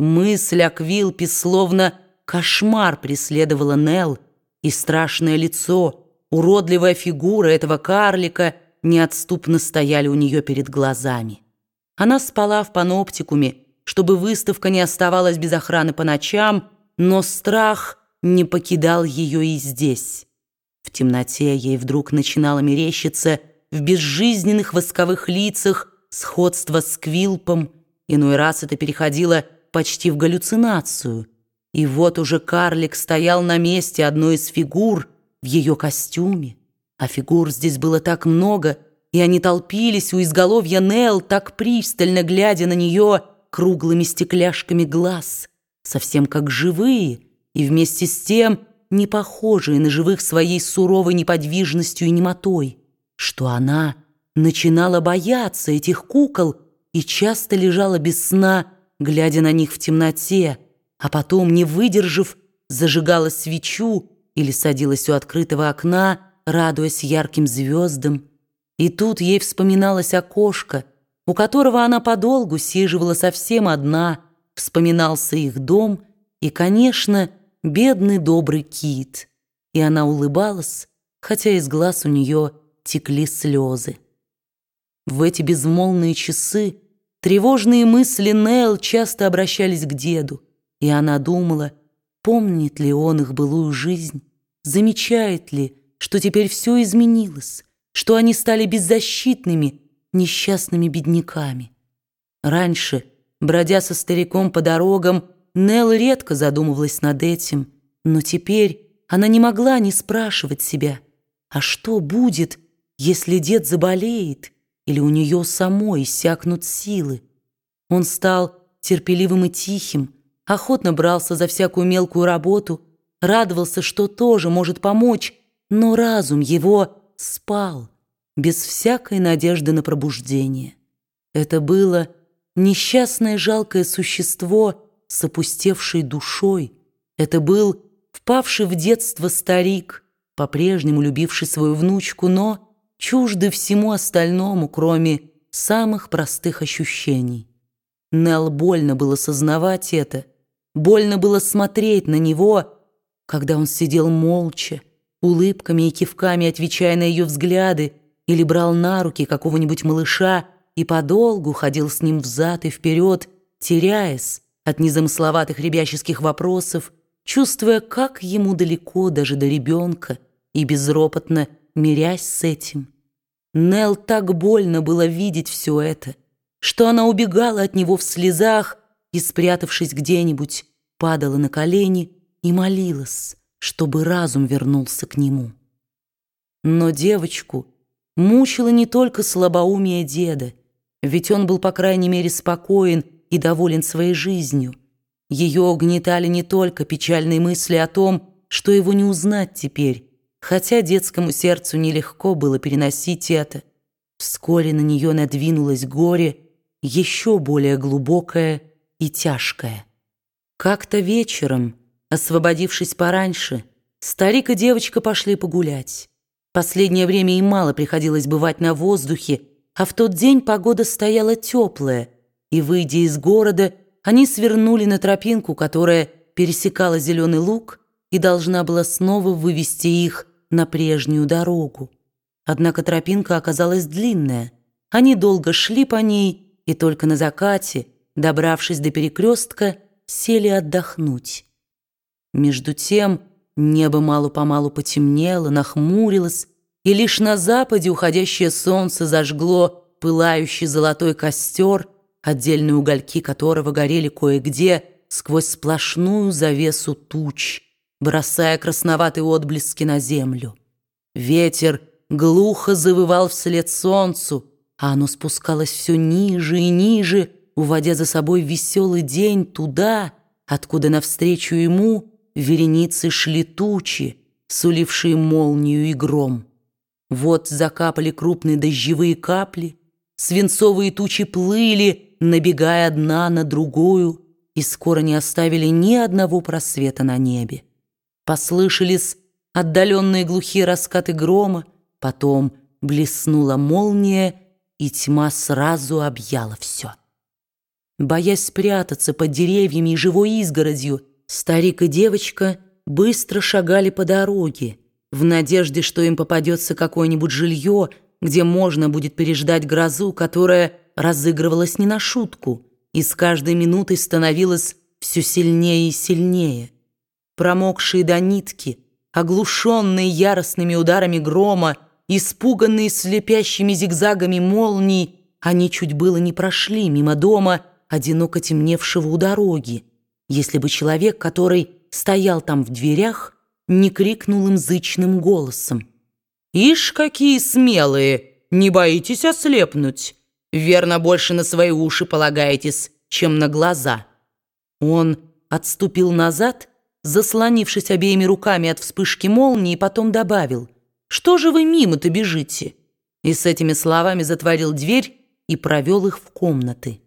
Мысль о Квилпе словно кошмар преследовала Нелл, и страшное лицо, уродливая фигура этого карлика неотступно стояли у нее перед глазами. Она спала в паноптикуме, чтобы выставка не оставалась без охраны по ночам, но страх не покидал ее и здесь. В темноте ей вдруг начинало мерещиться в безжизненных восковых лицах сходство с Квилпом, иной раз это переходило почти в галлюцинацию. И вот уже карлик стоял на месте одной из фигур в ее костюме. А фигур здесь было так много, и они толпились у изголовья Нел, так пристально глядя на нее круглыми стекляшками глаз, совсем как живые, и вместе с тем не похожие на живых своей суровой неподвижностью и немотой, что она начинала бояться этих кукол и часто лежала без сна, глядя на них в темноте, а потом, не выдержав, зажигала свечу или садилась у открытого окна, радуясь ярким звездам. И тут ей вспоминалось окошко, у которого она подолгу сиживала совсем одна, вспоминался их дом и, конечно, бедный добрый кит. И она улыбалась, хотя из глаз у нее текли слезы. В эти безмолвные часы тревожные мысли Нел часто обращались к деду, и она думала, помнит ли он их былую жизнь, замечает ли, что теперь все изменилось, что они стали беззащитными, несчастными бедняками. Раньше, бродя со стариком по дорогам, Нел редко задумывалась над этим, но теперь она не могла не спрашивать себя, а что будет, если дед заболеет или у нее самой иссякнут силы? Он стал терпеливым и тихим, охотно брался за всякую мелкую работу, радовался, что тоже может помочь, но разум его спал, без всякой надежды на пробуждение. Это было несчастное жалкое существо, с опустевшей душой. Это был впавший в детство старик, по-прежнему любивший свою внучку, но чуждый всему остальному, кроме самых простых ощущений. Нел больно было сознавать это, больно было смотреть на него, когда он сидел молча, улыбками и кивками отвечая на ее взгляды, или брал на руки какого-нибудь малыша и подолгу ходил с ним взад и вперед, теряясь, от незамысловатых ребяческих вопросов, чувствуя, как ему далеко даже до ребенка, и безропотно мирясь с этим. Нел так больно было видеть все это, что она убегала от него в слезах и, спрятавшись где-нибудь, падала на колени и молилась, чтобы разум вернулся к нему. Но девочку мучило не только слабоумие деда, ведь он был, по крайней мере, спокоен и доволен своей жизнью. Ее угнетали не только печальные мысли о том, что его не узнать теперь, хотя детскому сердцу нелегко было переносить это. Вскоре на нее надвинулось горе, еще более глубокое и тяжкое. Как-то вечером, освободившись пораньше, старик и девочка пошли погулять. Последнее время им мало приходилось бывать на воздухе, а в тот день погода стояла теплая – и, выйдя из города, они свернули на тропинку, которая пересекала зеленый луг и должна была снова вывести их на прежнюю дорогу. Однако тропинка оказалась длинная. Они долго шли по ней, и только на закате, добравшись до перекрестка, сели отдохнуть. Между тем небо мало-помалу потемнело, нахмурилось, и лишь на западе уходящее солнце зажгло пылающий золотой костер — отдельные угольки которого горели кое-где сквозь сплошную завесу туч, бросая красноватые отблески на землю. Ветер глухо завывал вслед солнцу, а оно спускалось все ниже и ниже, уводя за собой веселый день туда, откуда навстречу ему вереницы шли тучи, сулившие молнию и гром. Вот закапали крупные дождевые капли, свинцовые тучи плыли, набегая одна на другую, и скоро не оставили ни одного просвета на небе. Послышались отдаленные глухие раскаты грома, потом блеснула молния, и тьма сразу объяла все. Боясь спрятаться под деревьями и живой изгородью, старик и девочка быстро шагали по дороге, в надежде, что им попадется какое-нибудь жилье, где можно будет переждать грозу, которая разыгрывалась не на шутку и с каждой минутой становилась все сильнее и сильнее. Промокшие до нитки, оглушенные яростными ударами грома, испуганные слепящими зигзагами молний, они чуть было не прошли мимо дома, одиноко темневшего у дороги, если бы человек, который стоял там в дверях, не крикнул им зычным голосом. «Ишь, какие смелые! Не боитесь ослепнуть! Верно, больше на свои уши полагаетесь, чем на глаза!» Он отступил назад, заслонившись обеими руками от вспышки молнии, потом добавил, «Что же вы мимо-то бежите?» И с этими словами затворил дверь и провел их в комнаты.